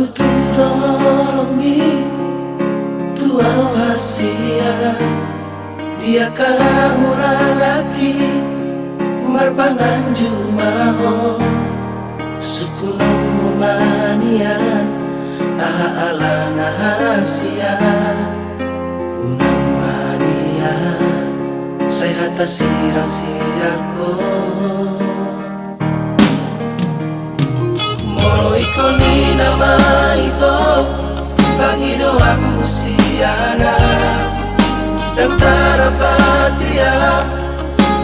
Molo tu turolongi Tu awasia Dia kahura lagi Marbangan jumaho. Suku manian Aha ala nahasia Unang mania Saya hata sirang sirako Siyana Dan tarapatiya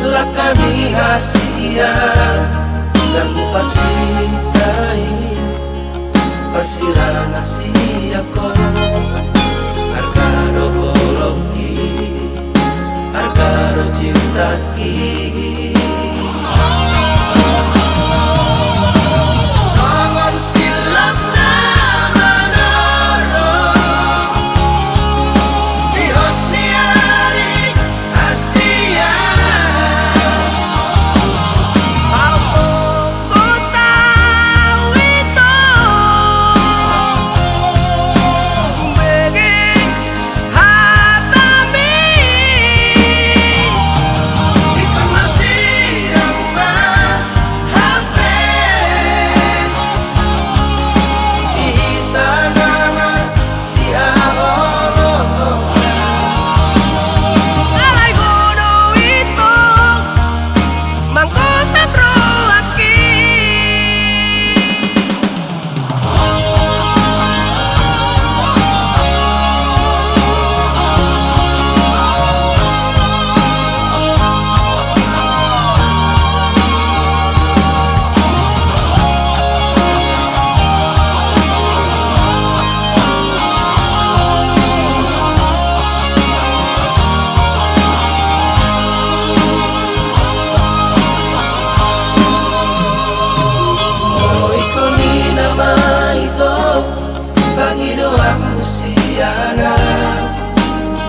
Lakami hasiya Dan pasitay Pasirang asiya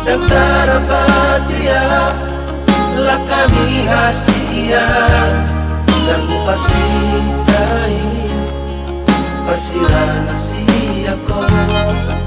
dan tarapatia la kami hasia dan pasitai pasirana siako argado